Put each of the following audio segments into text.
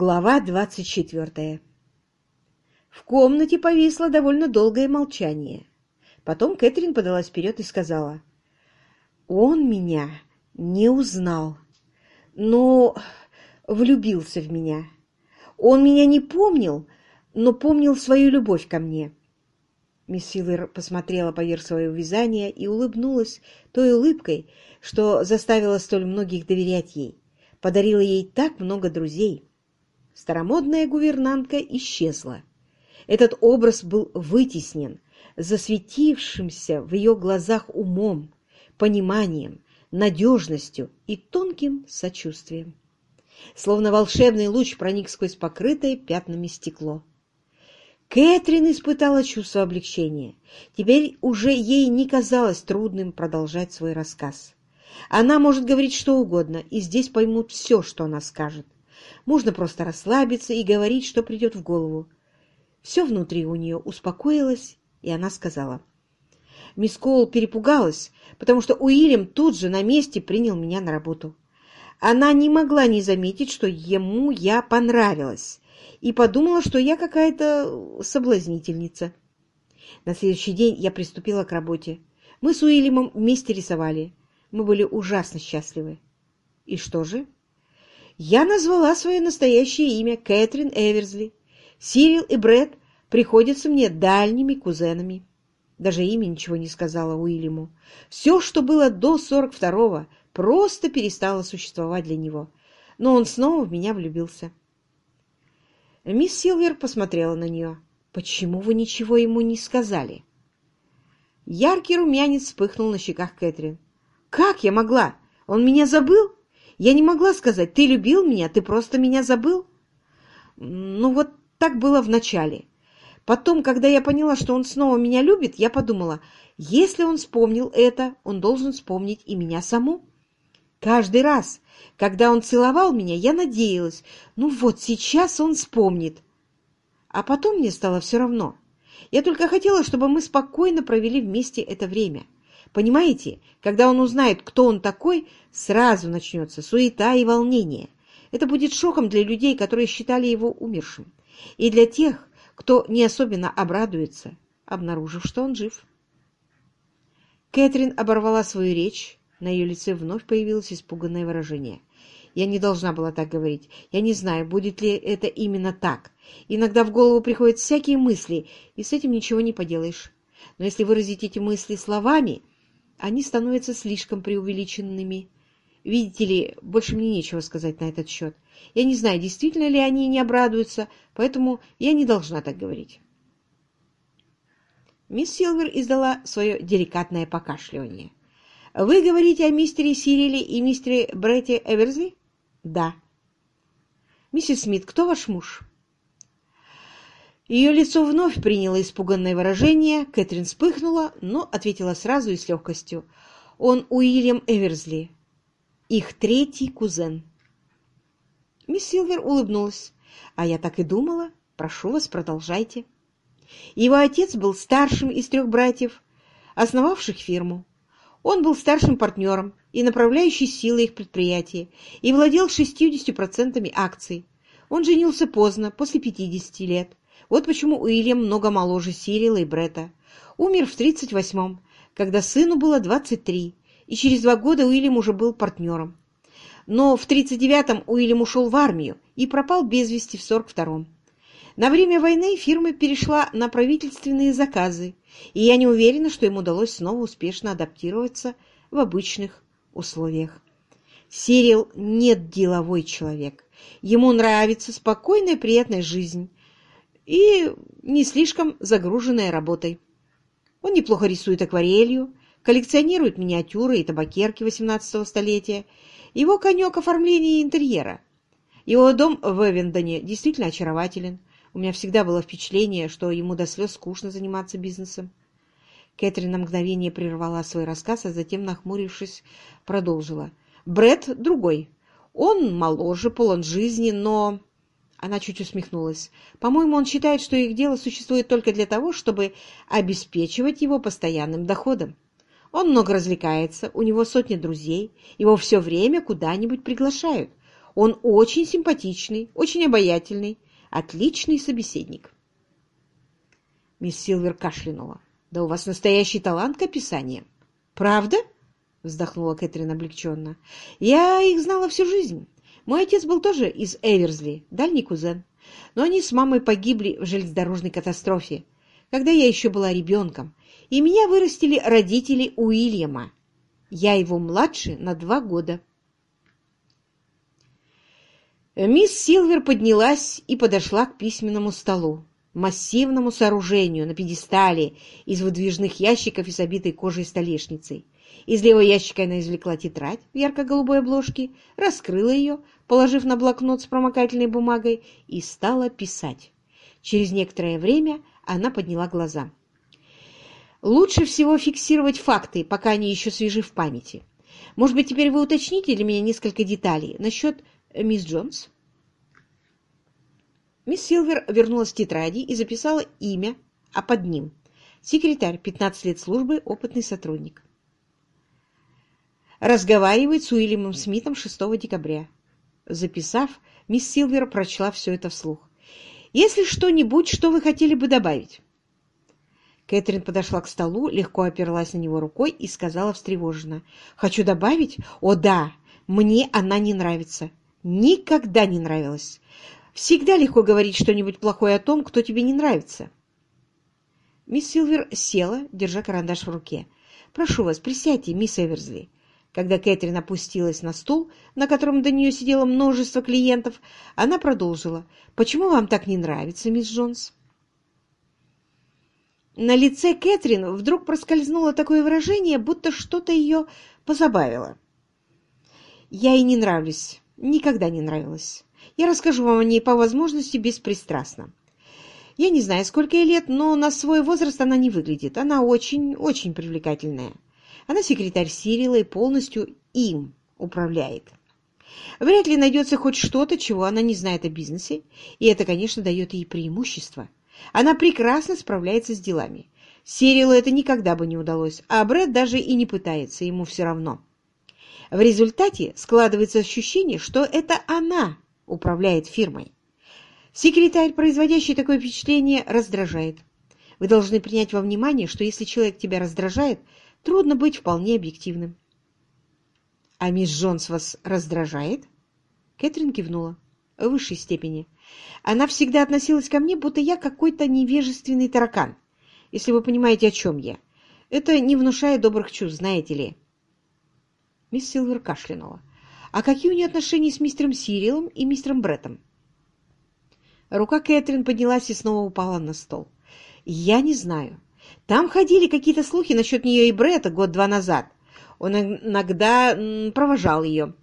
Глава двадцать четвертая В комнате повисло довольно долгое молчание. Потом Кэтрин подалась вперед и сказала, «Он меня не узнал, но влюбился в меня. Он меня не помнил, но помнил свою любовь ко мне». Мисс Силвер посмотрела поверх своего вязания и улыбнулась той улыбкой, что заставила столь многих доверять ей, подарила ей так много друзей. Старомодная гувернантка исчезла. Этот образ был вытеснен, засветившимся в ее глазах умом, пониманием, надежностью и тонким сочувствием. Словно волшебный луч проник сквозь покрытое пятнами стекло. Кэтрин испытала чувство облегчения. Теперь уже ей не казалось трудным продолжать свой рассказ. Она может говорить что угодно, и здесь поймут все, что она скажет. Можно просто расслабиться и говорить, что придет в голову. Все внутри у нее успокоилось, и она сказала. Мисс Коул перепугалась, потому что Уильям тут же на месте принял меня на работу. Она не могла не заметить, что ему я понравилась, и подумала, что я какая-то соблазнительница. На следующий день я приступила к работе. Мы с Уильямом вместе рисовали. Мы были ужасно счастливы. И что же? Я назвала свое настоящее имя Кэтрин Эверсли. Сирил и Брэд приходятся мне дальними кузенами. Даже имя ничего не сказала Уильяму. Все, что было до 42-го, просто перестало существовать для него. Но он снова в меня влюбился. Мисс Силвер посмотрела на нее. «Почему вы ничего ему не сказали?» Яркий румянец вспыхнул на щеках Кэтрин. «Как я могла? Он меня забыл? Я не могла сказать, ты любил меня, ты просто меня забыл?» «Ну вот так было вначале. Потом, когда я поняла, что он снова меня любит, я подумала, если он вспомнил это, он должен вспомнить и меня саму. Каждый раз, когда он целовал меня, я надеялась, ну вот сейчас он вспомнит. А потом мне стало все равно. Я только хотела, чтобы мы спокойно провели вместе это время. Понимаете, когда он узнает, кто он такой, сразу начнется суета и волнение. Это будет шоком для людей, которые считали его умершим, и для тех, кто не особенно обрадуется, обнаружив, что он жив. Кэтрин оборвала свою речь, на ее лице вновь появилось испуганное выражение. «Я не должна была так говорить. Я не знаю, будет ли это именно так. Иногда в голову приходят всякие мысли, и с этим ничего не поделаешь. Но если выразить эти мысли словами, они становятся слишком преувеличенными. Видите ли, больше мне нечего сказать на этот счет. Я не знаю, действительно ли они не обрадуются, поэтому я не должна так говорить». Мисс Силвер издала свое деликатное покашливание. Вы говорите о мистере Сириле и мистере Бретте Эверсли? Да. Миссис Смит, кто ваш муж? Ее лицо вновь приняло испуганное выражение. Кэтрин вспыхнула, но ответила сразу и с легкостью. Он Уильям Эверсли, их третий кузен. Мисс Силвер улыбнулась. А я так и думала. Прошу вас, продолжайте. Его отец был старшим из трех братьев, основавших фирму. Он был старшим партнером и направляющей силой их предприятия и владел 60% акций. Он женился поздно, после 50 лет. Вот почему Уильям много моложе Сирила и Бретта. Умер в 38-м, когда сыну было 23, и через два года Уильям уже был партнером. Но в 39-м Уильям ушел в армию и пропал без вести в 42-м. На время войны фирма перешла на правительственные заказы, и я не уверена, что им удалось снова успешно адаптироваться в обычных условиях. Сирил нет деловой человек. Ему нравится спокойная приятная жизнь и не слишком загруженная работой. Он неплохо рисует акварелью, коллекционирует миниатюры и табакерки XVIII столетия. Его конек оформления интерьера. Его дом в Эвендоне действительно очарователен. У меня всегда было впечатление, что ему до слез скучно заниматься бизнесом. Кэтрин на мгновение прервала свой рассказ, а затем, нахмурившись, продолжила. Бред другой. Он моложе, полон жизни, но...» Она чуть усмехнулась. «По-моему, он считает, что их дело существует только для того, чтобы обеспечивать его постоянным доходом. Он много развлекается, у него сотни друзей, его все время куда-нибудь приглашают. Он очень симпатичный, очень обаятельный, отличный собеседник. Мисс Силвер кашлянула. «Да у вас настоящий талант к описанию». «Правда?» — вздохнула Кэтрин облегченно. «Я их знала всю жизнь. Мой отец был тоже из Эверсли, дальний кузен. Но они с мамой погибли в железнодорожной катастрофе, когда я еще была ребенком, и меня вырастили родители Уильяма. Я его младше на два года». Мисс Силвер поднялась и подошла к письменному столу массивному сооружению на пьедестале из выдвижных ящиков и с кожей столешницей. Из левого ящика она извлекла тетрадь в ярко-голубой обложке, раскрыла ее, положив на блокнот с промокательной бумагой, и стала писать. Через некоторое время она подняла глаза. «Лучше всего фиксировать факты, пока они еще свежи в памяти. Может быть, теперь вы уточните для меня несколько деталей насчет мисс Джонс?» Мисс Силвер вернулась к тетради и записала имя, а под ним — секретарь, 15 лет службы, опытный сотрудник. Разговаривает с Уильямом Смитом 6 декабря. Записав, мисс Силвер прочла все это вслух. «Если что-нибудь, что вы хотели бы добавить?» Кэтрин подошла к столу, легко оперлась на него рукой и сказала встревоженно. «Хочу добавить? О, да! Мне она не нравится. Никогда не нравилась. Всегда легко говорить что-нибудь плохое о том, кто тебе не нравится. Мисс Силвер села, держа карандаш в руке. «Прошу вас, присядьте, мисс Эверсли». Когда Кэтрин опустилась на стул, на котором до нее сидело множество клиентов, она продолжила. «Почему вам так не нравится, мисс Джонс?» На лице Кэтрин вдруг проскользнуло такое выражение, будто что-то ее позабавило. «Я ей не нравлюсь. Никогда не нравилась. Я расскажу вам о ней по возможности беспристрастно. Я не знаю, сколько ей лет, но на свой возраст она не выглядит. Она очень-очень привлекательная. Она секретарь Сирила и полностью им управляет. Вряд ли найдется хоть что-то, чего она не знает о бизнесе, и это, конечно, дает ей преимущество. Она прекрасно справляется с делами. Сирилу это никогда бы не удалось, а Брэд даже и не пытается, ему все равно. В результате складывается ощущение, что это она управляет фирмой. Секретарь, производящий такое впечатление, раздражает. Вы должны принять во внимание, что если человек тебя раздражает, трудно быть вполне объективным. «А мисс Джонс вас раздражает?» Кэтрин кивнула. В высшей степени. Она всегда относилась ко мне, будто я какой-то невежественный таракан, если вы понимаете, о чем я. Это не внушает добрых чувств, знаете ли. Мисс Силвер кашлянула. А какие у нее отношения с мистером Сирилом и мистером Бреттом? Рука Кэтрин поднялась и снова упала на стол. Я не знаю. Там ходили какие-то слухи насчет нее и Бретта год-два назад. Он иногда провожал ее.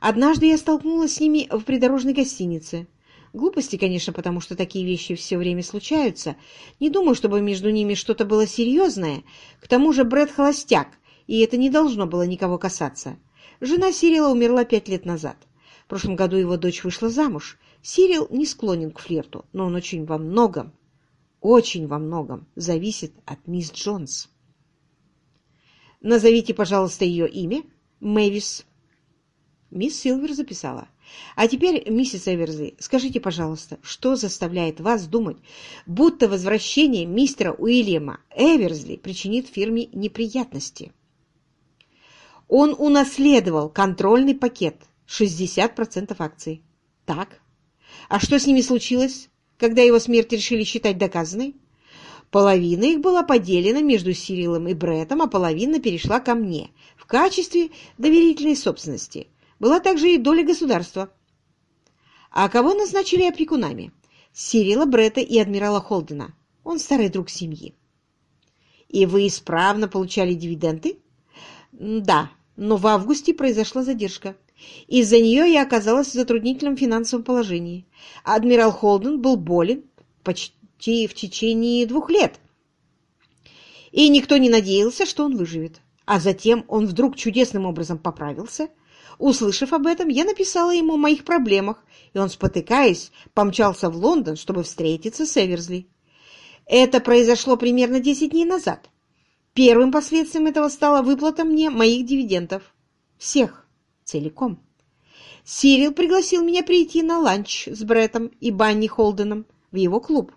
Однажды я столкнулась с ними в придорожной гостинице. Глупости, конечно, потому что такие вещи все время случаются. Не думаю, чтобы между ними что-то было серьезное. К тому же Брэд холостяк, и это не должно было никого касаться. Жена Сирила умерла пять лет назад. В прошлом году его дочь вышла замуж. Сирил не склонен к флирту, но он очень во многом, очень во многом зависит от мисс Джонс. «Назовите, пожалуйста, ее имя. Мэвис». Мисс Силвер записала. «А теперь, миссис Эверсли, скажите, пожалуйста, что заставляет вас думать, будто возвращение мистера Уильяма Эверсли причинит фирме неприятности?» Он унаследовал контрольный пакет 60% акций. Так. А что с ними случилось, когда его смерть решили считать доказанной? Половина их была поделена между Сирилом и Бреттом, а половина перешла ко мне в качестве доверительной собственности. Была также и доля государства. А кого назначили опекунами? Сирила Бретта и адмирала Холдена. Он старый друг семьи. И вы исправно получали дивиденды? Да, но в августе произошла задержка. Из-за нее я оказалась в затруднительном финансовом положении. Адмирал Холден был болен почти в течение двух лет. И никто не надеялся, что он выживет. А затем он вдруг чудесным образом поправился. Услышав об этом, я написала ему о моих проблемах, и он, спотыкаясь, помчался в Лондон, чтобы встретиться с Эверсли. Это произошло примерно десять дней назад. Первым последствием этого стала выплата мне моих дивидендов. Всех. Целиком. Сирил пригласил меня прийти на ланч с Бреттом и Банни Холденом в его клуб.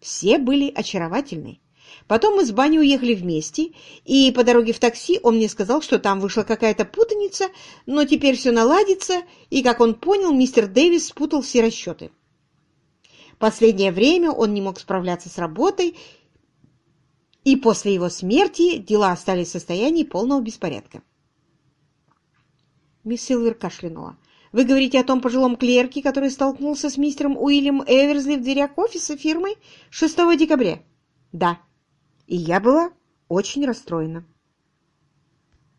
Все были очаровательны. Потом мы с Банни уехали вместе, и по дороге в такси он мне сказал, что там вышла какая-то путаница, но теперь все наладится, и, как он понял, мистер Дэвис спутал все расчеты. Последнее время он не мог справляться с работой, и после его смерти дела остались в состоянии полного беспорядка. Мисс Силвер кашлянула. «Вы говорите о том пожилом клерке, который столкнулся с мистером Уильям Эверсли в дверях офиса фирмы 6 декабря?» «Да. И я была очень расстроена».